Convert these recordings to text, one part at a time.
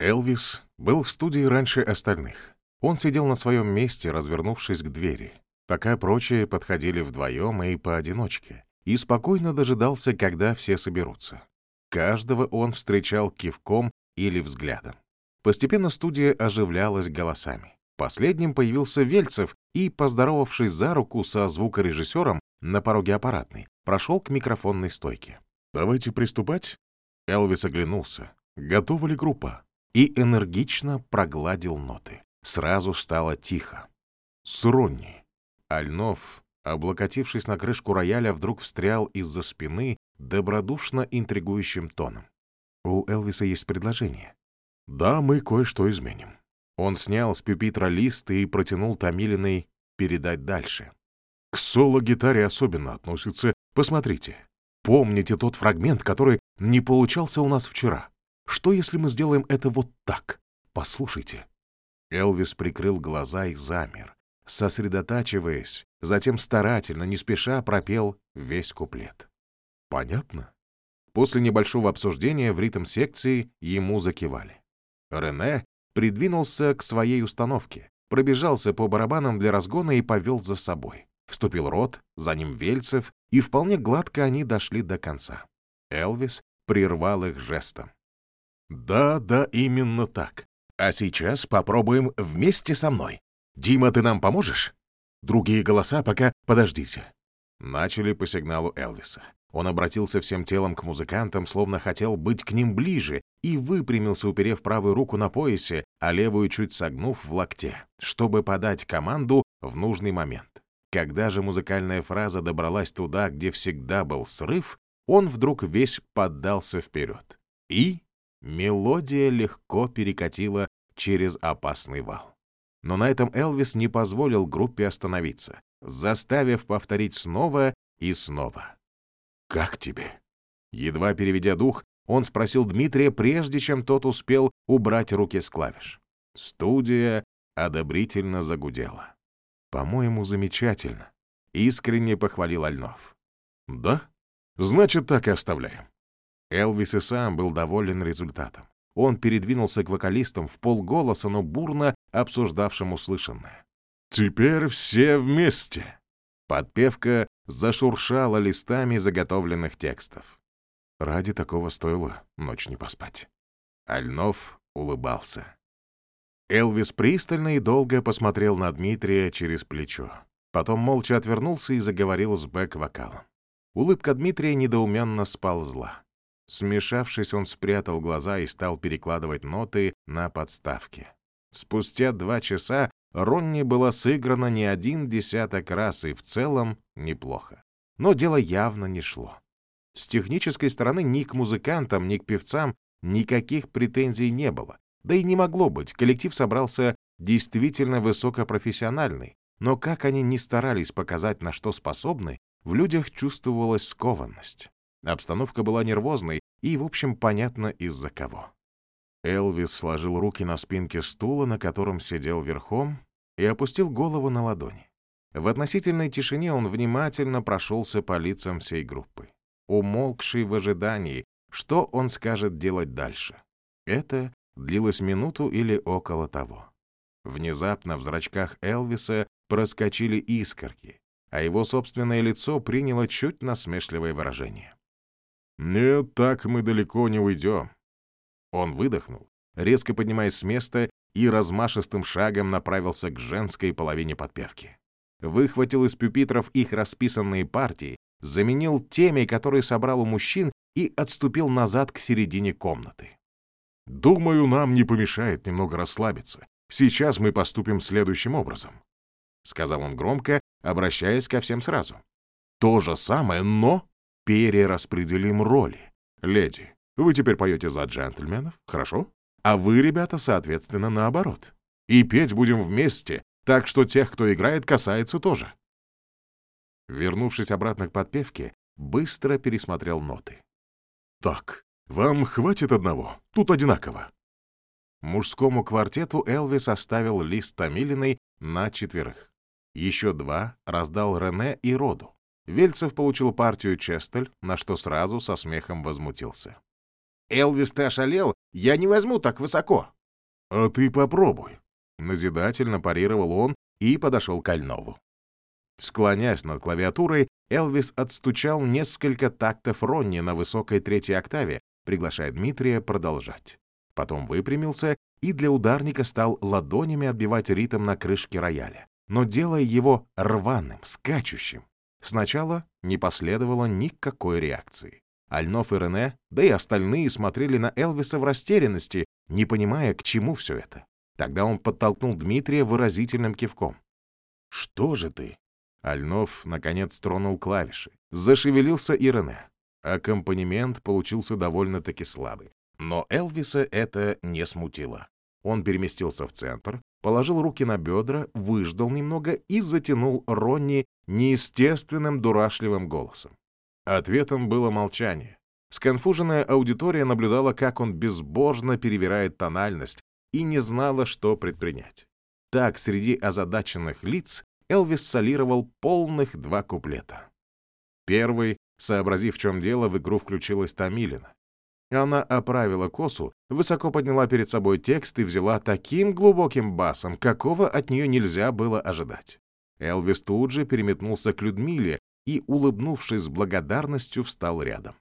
Элвис был в студии раньше остальных. Он сидел на своем месте, развернувшись к двери, пока прочие подходили вдвоем и поодиночке, и спокойно дожидался, когда все соберутся. Каждого он встречал кивком или взглядом. Постепенно студия оживлялась голосами. Последним появился Вельцев и, поздоровавшись за руку со звукорежиссером на пороге аппаратной, прошел к микрофонной стойке. «Давайте приступать?» Элвис оглянулся. «Готова ли группа?» И энергично прогладил ноты. Сразу стало тихо. С Ронни. Альнов, облокотившись на крышку рояля, вдруг встрял из-за спины добродушно интригующим тоном. «У Элвиса есть предложение». «Да, мы кое-что изменим». Он снял с пюпитра лист и протянул Томилиной передать дальше. К соло-гитаре особенно относится. Посмотрите. Помните тот фрагмент, который не получался у нас вчера? Что, если мы сделаем это вот так? Послушайте. Элвис прикрыл глаза и замер, сосредотачиваясь, затем старательно, не спеша пропел весь куплет. Понятно? После небольшого обсуждения в ритм секции ему закивали. Рене придвинулся к своей установке, пробежался по барабанам для разгона и повел за собой. Вступил Рот, за ним Вельцев, и вполне гладко они дошли до конца. Элвис прервал их жестом. «Да, да, именно так. А сейчас попробуем вместе со мной. Дима, ты нам поможешь? Другие голоса пока подождите». Начали по сигналу Элвиса. Он обратился всем телом к музыкантам, словно хотел быть к ним ближе, и выпрямился, уперев правую руку на поясе, а левую чуть согнув в локте, чтобы подать команду в нужный момент. Когда же музыкальная фраза добралась туда, где всегда был срыв, он вдруг весь поддался вперед. И мелодия легко перекатила через опасный вал. Но на этом Элвис не позволил группе остановиться, заставив повторить снова и снова. «Как тебе?» Едва переведя дух, он спросил Дмитрия, прежде чем тот успел убрать руки с клавиш. Студия одобрительно загудела. «По-моему, замечательно», — искренне похвалил Альнов. «Да? Значит, так и оставляем». Элвис и сам был доволен результатом. Он передвинулся к вокалистам в полголоса, но бурно обсуждавшим услышанное. «Теперь все вместе!» Подпевка зашуршала листами заготовленных текстов. Ради такого стоило ночь не поспать. Альнов улыбался. Элвис пристально и долго посмотрел на Дмитрия через плечо. Потом молча отвернулся и заговорил с бэк-вокалом. Улыбка Дмитрия недоуменно сползла. Смешавшись, он спрятал глаза и стал перекладывать ноты на подставке. Спустя два часа Ронни была сыграна не один десяток раз и в целом неплохо. Но дело явно не шло. С технической стороны ни к музыкантам, ни к певцам никаких претензий не было. Да и не могло быть, коллектив собрался действительно высокопрофессиональный, но как они ни старались показать, на что способны, в людях чувствовалась скованность. Обстановка была нервозной и, в общем, понятно из-за кого. Элвис сложил руки на спинке стула, на котором сидел верхом, и опустил голову на ладони. В относительной тишине он внимательно прошелся по лицам всей группы, умолкший в ожидании, что он скажет делать дальше. Это длилось минуту или около того. Внезапно в зрачках Элвиса проскочили искорки, а его собственное лицо приняло чуть насмешливое выражение. «Нет, так мы далеко не уйдем». Он выдохнул, резко поднимаясь с места и размашистым шагом направился к женской половине подпевки. Выхватил из пюпитров их расписанные партии, заменил теми, которые собрал у мужчин, и отступил назад к середине комнаты. Думаю, нам не помешает немного расслабиться. Сейчас мы поступим следующим образом», — сказал он громко, обращаясь ко всем сразу. «То же самое, но перераспределим роли. Леди, вы теперь поете за джентльменов, хорошо? А вы, ребята, соответственно, наоборот. И петь будем вместе, так что тех, кто играет, касается тоже». Вернувшись обратно к подпевке, быстро пересмотрел ноты. «Так, «Вам хватит одного? Тут одинаково». Мужскому квартету Элвис оставил лист Томилиной на четверых. Еще два раздал Рене и Роду. Вельцев получил партию Честель, на что сразу со смехом возмутился. «Элвис, ты ошалел? Я не возьму так высоко». «А ты попробуй», — назидательно парировал он и подошел к Альнову. Склонясь над клавиатурой, Элвис отстучал несколько тактов Ронни на высокой третьей октаве, приглашая Дмитрия продолжать. Потом выпрямился и для ударника стал ладонями отбивать ритм на крышке рояля, но делая его рваным, скачущим. Сначала не последовало никакой реакции. Альнов и Рене, да и остальные смотрели на Элвиса в растерянности, не понимая, к чему все это. Тогда он подтолкнул Дмитрия выразительным кивком. «Что же ты?» Альнов, наконец, тронул клавиши. Зашевелился и Рене. Аккомпанемент получился довольно-таки слабый. Но Элвиса это не смутило. Он переместился в центр, положил руки на бедра, выждал немного и затянул Ронни неестественным дурашливым голосом. Ответом было молчание. Сконфуженная аудитория наблюдала, как он безбожно перевирает тональность и не знала, что предпринять. Так, среди озадаченных лиц Элвис солировал полных два куплета. Первый, сообразив, в чем дело, в игру включилась Томилина. Она оправила косу, высоко подняла перед собой текст и взяла таким глубоким басом, какого от нее нельзя было ожидать. Элвис тут же переметнулся к Людмиле и, улыбнувшись с благодарностью, встал рядом.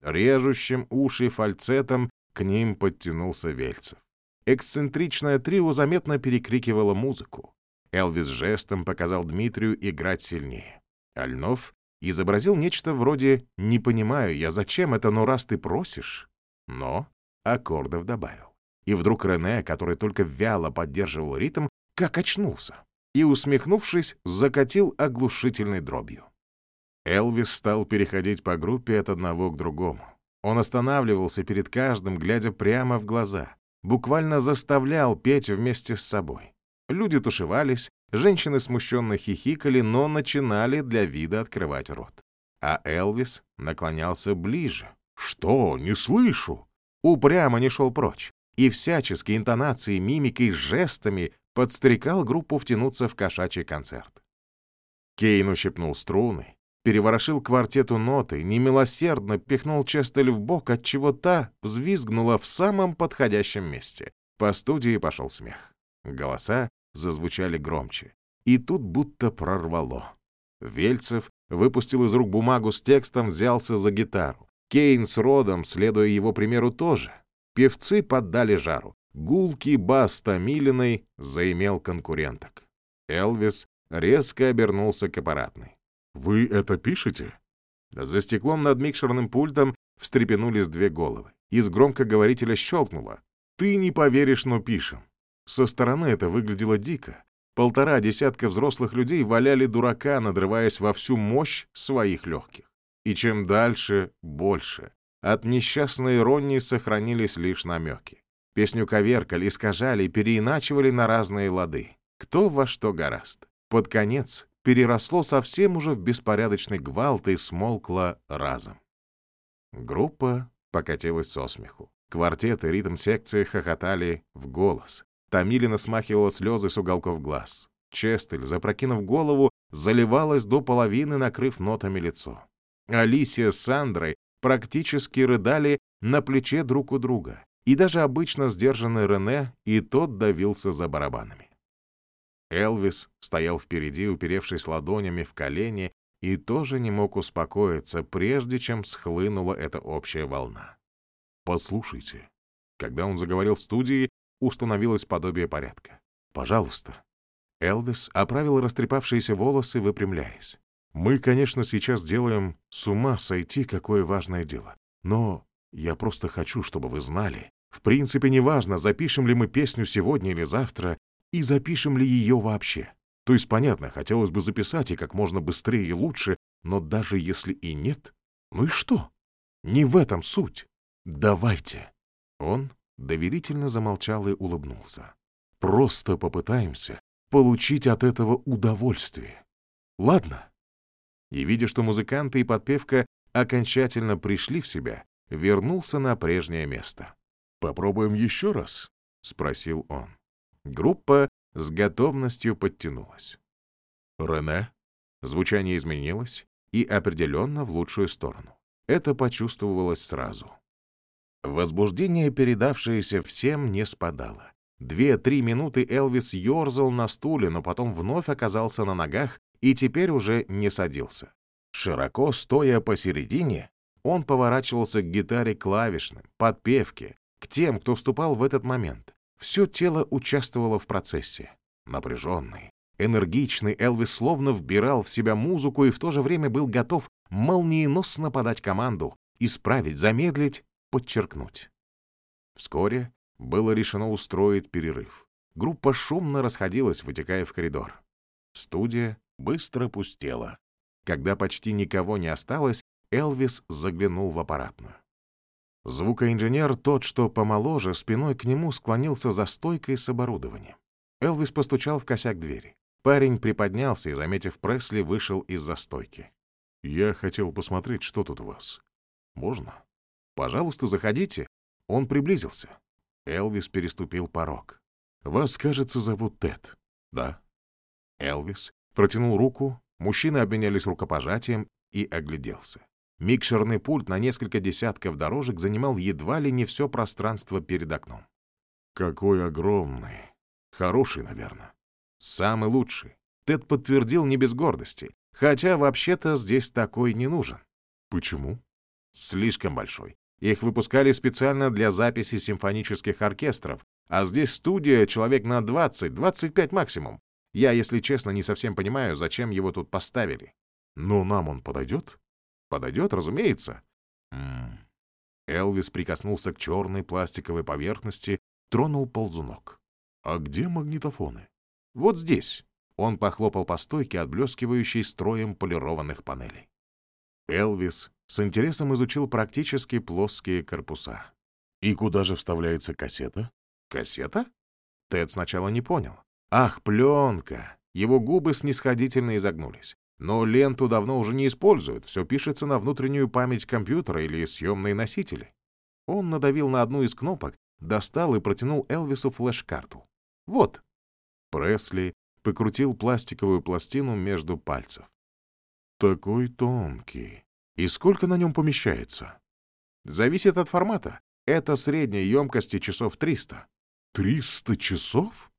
Режущим уши фальцетом к ним подтянулся Вельцев. Эксцентричное трио заметно перекрикивало музыку. Элвис жестом показал Дмитрию играть сильнее. Альнов изобразил нечто вроде «не понимаю я, зачем это, но раз ты просишь», но аккордов добавил. И вдруг Рене, который только вяло поддерживал ритм, как очнулся и, усмехнувшись, закатил оглушительной дробью. Элвис стал переходить по группе от одного к другому. Он останавливался перед каждым, глядя прямо в глаза, буквально заставлял петь вместе с собой. Люди тушевались, Женщины смущенно хихикали, но начинали для вида открывать рот. А Элвис наклонялся ближе. «Что? Не слышу!» Упрямо не шел прочь. И всячески интонацией, мимикой, жестами подстрекал группу втянуться в кошачий концерт. Кейн ущипнул струны, переворошил квартету ноты, немилосердно пихнул Честель в бок, отчего та взвизгнула в самом подходящем месте. По студии пошел смех. Голоса зазвучали громче. И тут будто прорвало. Вельцев выпустил из рук бумагу с текстом, взялся за гитару. Кейн с Родом, следуя его примеру, тоже. Певцы поддали жару. Гулкий бас Томилиной заимел конкуренток. Элвис резко обернулся к аппаратной. «Вы это пишете?» За стеклом над микшерным пультом встрепенулись две головы. Из громкоговорителя щелкнуло. «Ты не поверишь, но пишем. Со стороны это выглядело дико. Полтора десятка взрослых людей валяли дурака, надрываясь во всю мощь своих легких. И чем дальше, больше. От несчастной иронии сохранились лишь намеки. Песню коверкали, искажали, переиначивали на разные лады. Кто во что гораст. Под конец переросло совсем уже в беспорядочный гвалт и смолкло разом. Группа покатилась со смеху. Квартеты ритм-секции хохотали в голос. Томилина смахивала слезы с уголков глаз. Честель, запрокинув голову, заливалась до половины, накрыв нотами лицо. Алисия с Сандрой практически рыдали на плече друг у друга. И даже обычно сдержанный Рене и тот давился за барабанами. Элвис стоял впереди, уперевшись ладонями в колени, и тоже не мог успокоиться, прежде чем схлынула эта общая волна. «Послушайте». Когда он заговорил в студии, установилось подобие порядка. «Пожалуйста». Элвис оправил растрепавшиеся волосы, выпрямляясь. «Мы, конечно, сейчас делаем с ума сойти, какое важное дело. Но я просто хочу, чтобы вы знали. В принципе, неважно, запишем ли мы песню сегодня или завтра, и запишем ли ее вообще. То есть, понятно, хотелось бы записать и как можно быстрее и лучше, но даже если и нет, ну и что? Не в этом суть. Давайте. Он доверительно замолчал и улыбнулся. «Просто попытаемся получить от этого удовольствие. Ладно?» И, видя, что музыканты и подпевка окончательно пришли в себя, вернулся на прежнее место. «Попробуем еще раз?» — спросил он. Группа с готовностью подтянулась. «Рене?» Звучание изменилось и определенно в лучшую сторону. Это почувствовалось сразу. Возбуждение, передавшееся всем, не спадало. Две-три минуты Элвис ерзал на стуле, но потом вновь оказался на ногах и теперь уже не садился. Широко стоя посередине, он поворачивался к гитаре клавишным, подпевке, к тем, кто вступал в этот момент. Все тело участвовало в процессе. Напряженный, энергичный Элвис словно вбирал в себя музыку и в то же время был готов молниеносно подать команду, исправить, замедлить, подчеркнуть. Вскоре было решено устроить перерыв. Группа шумно расходилась, вытекая в коридор. Студия быстро пустела. Когда почти никого не осталось, Элвис заглянул в аппаратную. Звукоинженер, тот, что помоложе, спиной к нему склонился за стойкой с оборудованием. Элвис постучал в косяк двери. Парень приподнялся и, заметив Пресли, вышел из застойки. «Я хотел посмотреть, что тут у вас. Можно?» «Пожалуйста, заходите». Он приблизился. Элвис переступил порог. «Вас, кажется, зовут Тед». «Да». Элвис протянул руку, мужчины обменялись рукопожатием и огляделся. Микшерный пульт на несколько десятков дорожек занимал едва ли не все пространство перед окном. «Какой огромный! Хороший, наверное. Самый лучший». Тед подтвердил не без гордости, хотя вообще-то здесь такой не нужен. «Почему?» «Слишком большой. Их выпускали специально для записи симфонических оркестров, а здесь студия человек на 20-25 максимум. Я, если честно, не совсем понимаю, зачем его тут поставили. Но нам он подойдет? Подойдет, разумеется. М -м. Элвис прикоснулся к черной пластиковой поверхности, тронул ползунок. А где магнитофоны? Вот здесь. Он похлопал по стойке, отблескивающей строем полированных панелей. Элвис с интересом изучил практически плоские корпуса. И куда же вставляется кассета? Кассета? Тед сначала не понял. Ах, пленка! Его губы снисходительно изогнулись. Но ленту давно уже не используют, все пишется на внутреннюю память компьютера или съемные носители. Он надавил на одну из кнопок, достал и протянул Элвису флеш-карту. «Вот». Пресли покрутил пластиковую пластину между пальцев. «Такой тонкий. И сколько на нем помещается?» «Зависит от формата. Это средней емкости часов 300». «300 часов?»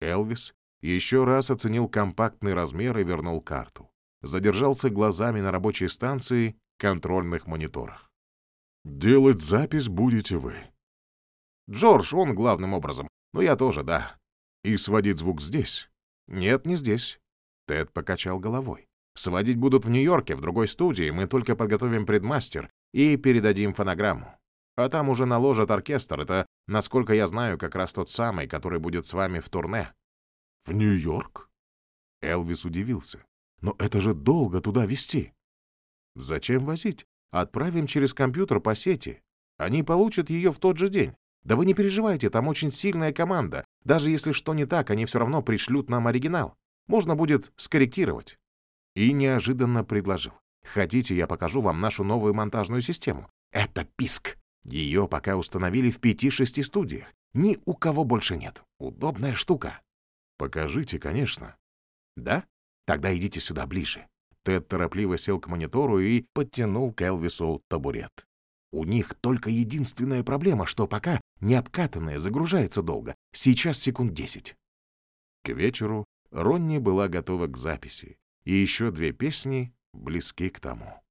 Элвис еще раз оценил компактный размер и вернул карту. Задержался глазами на рабочей станции, контрольных мониторах. «Делать запись будете вы». «Джордж, он главным образом. Но я тоже, да». «И сводить звук здесь?» «Нет, не здесь». Тед покачал головой. «Сводить будут в Нью-Йорке, в другой студии. Мы только подготовим предмастер и передадим фонограмму. А там уже наложат оркестр. Это, насколько я знаю, как раз тот самый, который будет с вами в турне. В Нью-Йорк? Элвис удивился. Но это же долго туда везти. Зачем возить? Отправим через компьютер по сети. Они получат ее в тот же день. Да вы не переживайте, там очень сильная команда. Даже если что не так, они все равно пришлют нам оригинал. Можно будет скорректировать. И неожиданно предложил. Хотите, я покажу вам нашу новую монтажную систему? Это писк. Ее пока установили в пяти-шести студиях. Ни у кого больше нет. Удобная штука. «Покажите, конечно». «Да? Тогда идите сюда ближе». Тед торопливо сел к монитору и подтянул к Элвису табурет. У них только единственная проблема, что пока не обкатанная загружается долго. Сейчас секунд десять. К вечеру Ронни была готова к записи, и еще две песни близки к тому.